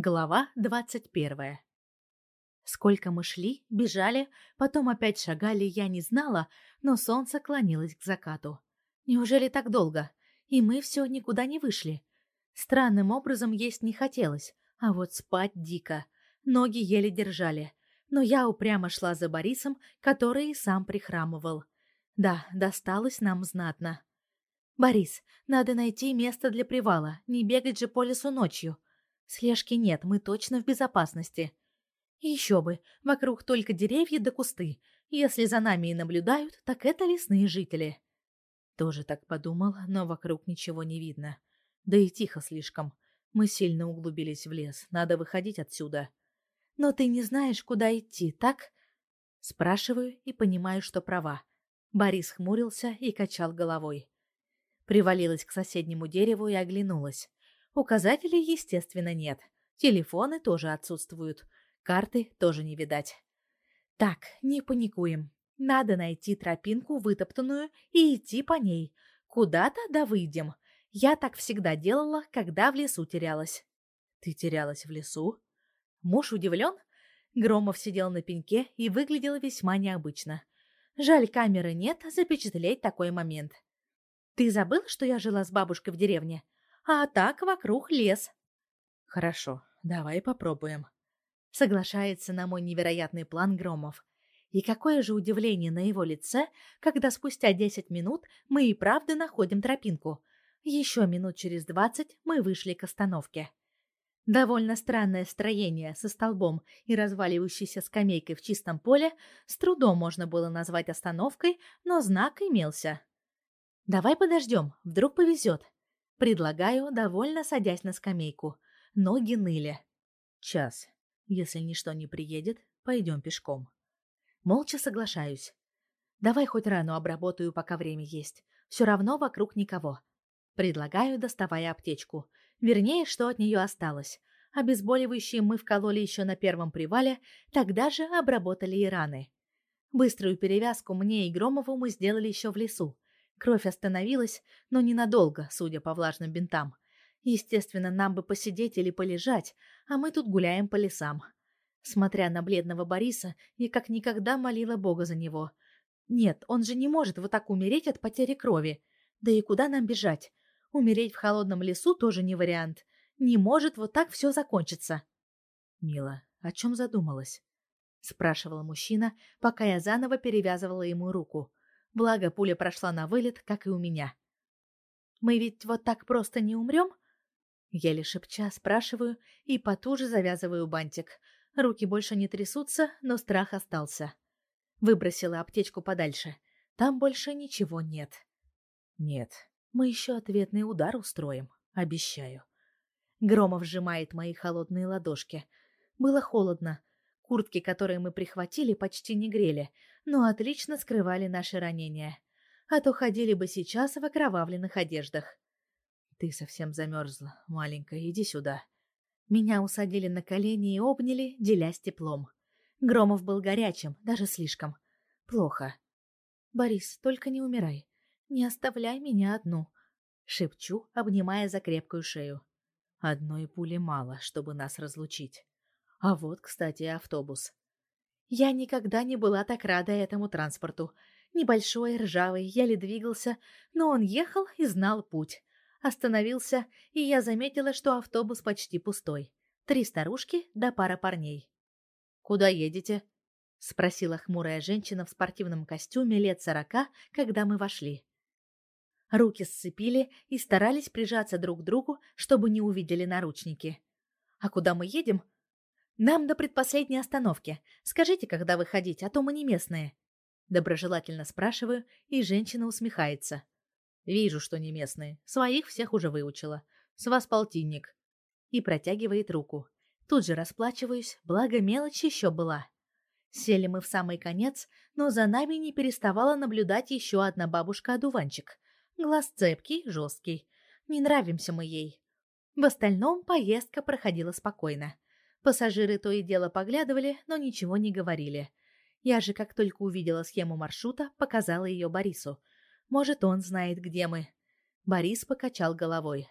Глава двадцать первая. Сколько мы шли, бежали, потом опять шагали, я не знала, но солнце клонилось к закату. Неужели так долго? И мы все никуда не вышли. Странным образом есть не хотелось, а вот спать дико. Ноги еле держали. Но я упрямо шла за Борисом, который и сам прихрамывал. Да, досталось нам знатно. «Борис, надо найти место для привала, не бегать же по лесу ночью», Слежки нет, мы точно в безопасности. И еще бы, вокруг только деревья да кусты. Если за нами и наблюдают, так это лесные жители. Тоже так подумал, но вокруг ничего не видно. Да и тихо слишком. Мы сильно углубились в лес, надо выходить отсюда. Но ты не знаешь, куда идти, так? Спрашиваю и понимаю, что права. Борис хмурился и качал головой. Привалилась к соседнему дереву и оглянулась. Указателей, естественно, нет. Телефоны тоже отсутствуют. Карты тоже не видать. Так, не паникуем. Надо найти тропинку вытоптанную и идти по ней. Куда-то да выйдем. Я так всегда делала, когда в лесу терялась. Ты терялась в лесу? Муж удивлен? Громов сидел на пеньке и выглядел весьма необычно. Жаль, камеры нет запечатлеть такой момент. Ты забыл, что я жила с бабушкой в деревне? А так вокруг лес. Хорошо, давай попробуем. Соглашается на мой невероятный план Громов. И какое же удивление на его лице, когда спустя десять минут мы и правда находим тропинку. Еще минут через двадцать мы вышли к остановке. Довольно странное строение со столбом и разваливающейся скамейкой в чистом поле с трудом можно было назвать остановкой, но знак имелся. «Давай подождем, вдруг повезет», Предлагаю, довольно садясь на скамейку. Ноги ныли. Час. Если ничто не приедет, пойдем пешком. Молча соглашаюсь. Давай хоть рану обработаю, пока время есть. Все равно вокруг никого. Предлагаю, доставая аптечку. Вернее, что от нее осталось. Обезболивающие мы вкололи еще на первом привале, тогда же обработали и раны. Быструю перевязку мне и Громову мы сделали еще в лесу. Кровь остановилась, но ненадолго, судя по влажным бинтам. Естественно, нам бы посидеть или полежать, а мы тут гуляем по лесам. Смотря на бледного Бориса, я как никогда молила Бога за него. Нет, он же не может вот так умереть от потери крови. Да и куда нам бежать? Умереть в холодном лесу тоже не вариант. Не может вот так все закончиться. Мила, о чем задумалась? спрашивал мужчина, пока я заново перевязывала ему руку. Благо, пуля прошла на вылет, как и у меня. «Мы ведь вот так просто не умрем?» Еле шепча спрашиваю и потуже завязываю бантик. Руки больше не трясутся, но страх остался. Выбросила аптечку подальше. Там больше ничего нет. Нет, мы еще ответный удар устроим, обещаю. Громов сжимает мои холодные ладошки. Было холодно, Куртки, которые мы прихватили, почти не грели, но отлично скрывали наши ранения. А то ходили бы сейчас в окровавленных одеждах. Ты совсем замерзла, маленькая, иди сюда. Меня усадили на колени и обняли, делясь теплом. Громов был горячим, даже слишком. Плохо. Борис, только не умирай. Не оставляй меня одну. Шепчу, обнимая за крепкую шею. Одной пули мало, чтобы нас разлучить. А вот, кстати, автобус. Я никогда не была так рада этому транспорту. Небольшой, ржавый, еле двигался, но он ехал и знал путь. Остановился, и я заметила, что автобус почти пустой. Три старушки да пара парней. «Куда едете?» — спросила хмурая женщина в спортивном костюме лет сорока, когда мы вошли. Руки сцепили и старались прижаться друг к другу, чтобы не увидели наручники. «А куда мы едем?» «Нам до предпоследней остановки. Скажите, когда выходить, а то мы не местные». Доброжелательно спрашиваю, и женщина усмехается. «Вижу, что не местные. Своих всех уже выучила. С вас полтинник». И протягивает руку. Тут же расплачиваюсь, благо мелочь еще была. Сели мы в самый конец, но за нами не переставала наблюдать еще одна бабушка-одуванчик. Глаз цепкий, жесткий. Не нравимся мы ей. В остальном поездка проходила спокойно. Пассажиры то и дело поглядывали, но ничего не говорили. Я же, как только увидела схему маршрута, показала ее Борису. Может, он знает, где мы. Борис покачал головой.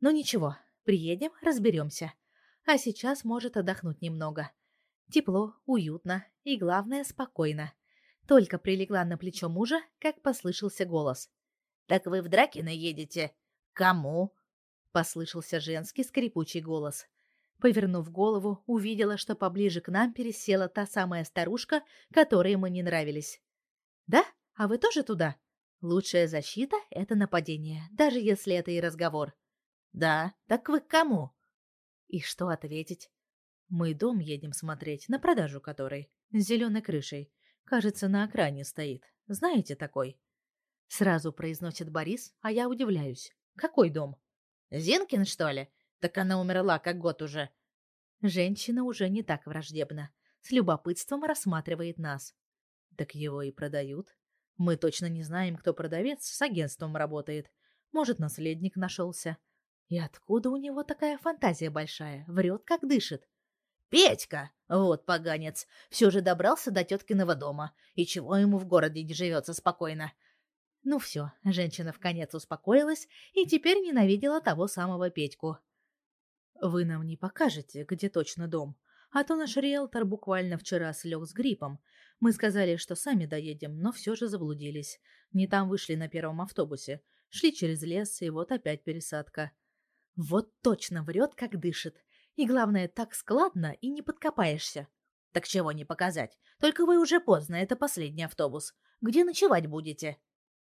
Ну ничего, приедем, разберемся. а сейчас может отдохнуть немного. Тепло, уютно и, главное, спокойно. Только прилегла на плечо мужа, как послышался голос. «Так вы в Дракино едете? Кому?» Послышался женский скрипучий голос. Повернув голову, увидела, что поближе к нам пересела та самая старушка, которой мы не нравились. «Да? А вы тоже туда?» «Лучшая защита — это нападение, даже если это и разговор». «Да, так вы к кому?» И что ответить? «Мы дом едем смотреть, на продажу который, с зеленой крышей. Кажется, на окраине стоит. Знаете такой?» Сразу произносит Борис, а я удивляюсь. «Какой дом?» «Зинкин, что ли? Так она умерла как год уже. Женщина уже не так враждебна. С любопытством рассматривает нас. Так его и продают. Мы точно не знаем, кто продавец, с агентством работает. Может, наследник нашелся. И откуда у него такая фантазия большая? Врет, как дышит. Петька! Вот поганец. Все же добрался до теткиного дома. И чего ему в городе не живется спокойно? Ну все, женщина в конец успокоилась и теперь ненавидела того самого Петьку. Вы нам не покажете, где точно дом, а то наш риэлтор буквально вчера слег с гриппом. Мы сказали, что сами доедем, но все же заблудились. Не там вышли на первом автобусе. Шли через лес, и вот опять пересадка. Вот точно врет, как дышит. И главное, так складно, и не подкопаешься. Так чего не показать? Только вы уже поздно, это последний автобус. Где ночевать будете?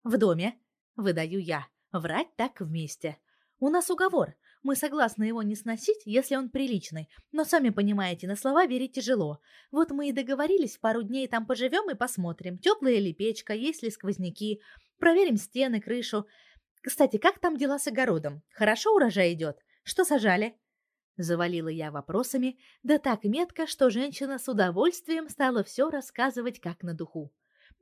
В доме. Выдаю я. Врать так вместе. У нас уговор. Мы согласны его не сносить, если он приличный, но сами понимаете, на слова верить тяжело. Вот мы и договорились, пару дней там поживем и посмотрим, теплая ли печка, есть ли сквозняки, проверим стены, крышу. Кстати, как там дела с огородом? Хорошо урожай идет? Что сажали?» Завалила я вопросами, да так метко, что женщина с удовольствием стала все рассказывать как на духу.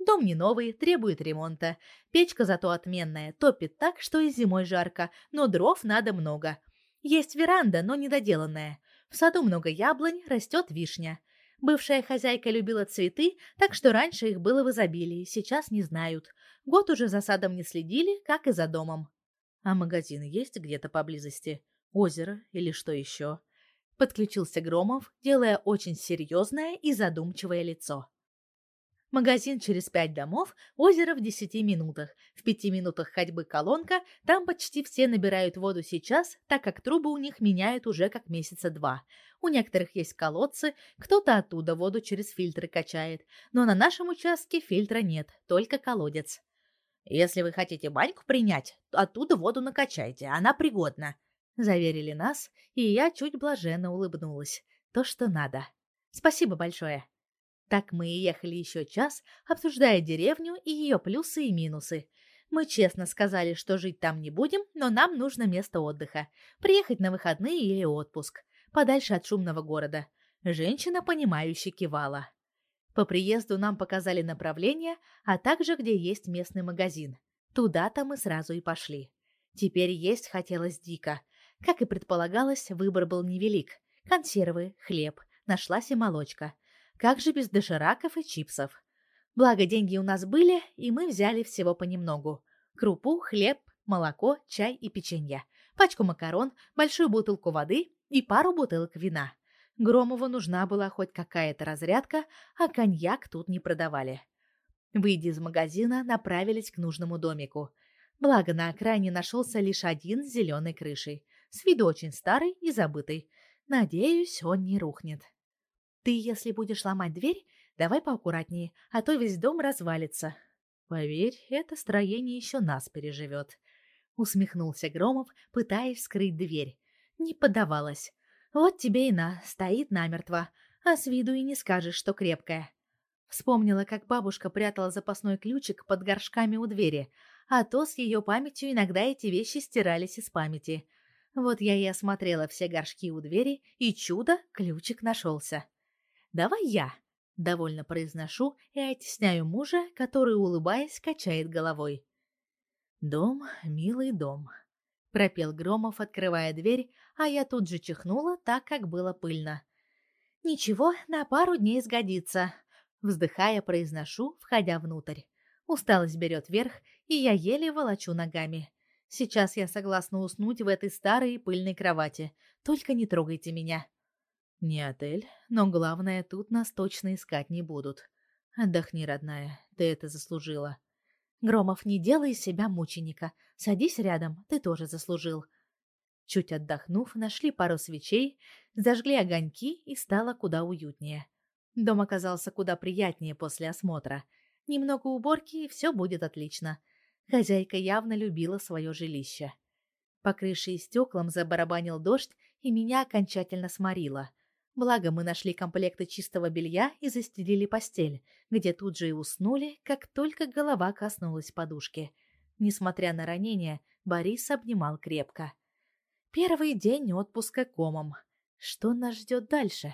Дом не новый, требует ремонта. Печка зато отменная, топит так, что и зимой жарко, но дров надо много. Есть веранда, но недоделанная. В саду много яблонь, растет вишня. Бывшая хозяйка любила цветы, так что раньше их было в изобилии, сейчас не знают. Год уже за садом не следили, как и за домом. А магазин есть где-то поблизости? Озеро или что еще? Подключился Громов, делая очень серьезное и задумчивое лицо. Магазин через пять домов, озеро в десяти минутах. В пяти минутах ходьбы колонка, там почти все набирают воду сейчас, так как трубы у них меняют уже как месяца два. У некоторых есть колодцы, кто-то оттуда воду через фильтры качает. Но на нашем участке фильтра нет, только колодец. «Если вы хотите баньку принять, оттуда воду накачайте, она пригодна», — заверили нас, и я чуть блаженно улыбнулась. То, что надо. Спасибо большое. Так мы и ехали еще час, обсуждая деревню и ее плюсы и минусы. Мы честно сказали, что жить там не будем, но нам нужно место отдыха. Приехать на выходные или отпуск. Подальше от шумного города. Женщина, понимающе кивала. По приезду нам показали направление, а также где есть местный магазин. Туда-то мы сразу и пошли. Теперь есть хотелось дико. Как и предполагалось, выбор был невелик. Консервы, хлеб, нашлась и молочка. Как же без дошираков и чипсов? Благо, деньги у нас были, и мы взяли всего понемногу. Крупу, хлеб, молоко, чай и печенье. Пачку макарон, большую бутылку воды и пару бутылок вина. Громову нужна была хоть какая-то разрядка, а коньяк тут не продавали. Выйдя из магазина, направились к нужному домику. Благо, на окраине нашелся лишь один с зеленой крышей. С виду очень старый и забытый. Надеюсь, он не рухнет. Ты, если будешь ломать дверь, давай поаккуратнее, а то весь дом развалится. Поверь, это строение еще нас переживет. Усмехнулся Громов, пытаясь скрыть дверь. Не поддавалась. Вот тебе и на, стоит намертво, а с виду и не скажешь, что крепкая. Вспомнила, как бабушка прятала запасной ключик под горшками у двери, а то с ее памятью иногда эти вещи стирались из памяти. Вот я и осмотрела все горшки у двери, и чудо, ключик нашелся. «Давай я», — довольно произношу и оттесняю мужа, который, улыбаясь, качает головой. «Дом, милый дом», — пропел Громов, открывая дверь, а я тут же чихнула, так как было пыльно. «Ничего, на пару дней сгодится», — вздыхая, произношу, входя внутрь. Усталость берет верх, и я еле волочу ногами. Сейчас я согласна уснуть в этой старой пыльной кровати. Только не трогайте меня. Не отель, но главное, тут нас точно искать не будут. Отдохни, родная, ты это заслужила. Громов, не делай из себя мученика. Садись рядом, ты тоже заслужил. Чуть отдохнув, нашли пару свечей, зажгли огоньки и стало куда уютнее. Дом оказался куда приятнее после осмотра. Немного уборки, и все будет отлично. Хозяйка явно любила свое жилище. По крыше и стеклам забарабанил дождь, и меня окончательно сморило. Благо мы нашли комплекты чистого белья и застелили постель, где тут же и уснули, как только голова коснулась подушки. Несмотря на ранение, Борис обнимал крепко. Первый день отпуска комом. Что нас ждет дальше?